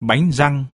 bánh răng.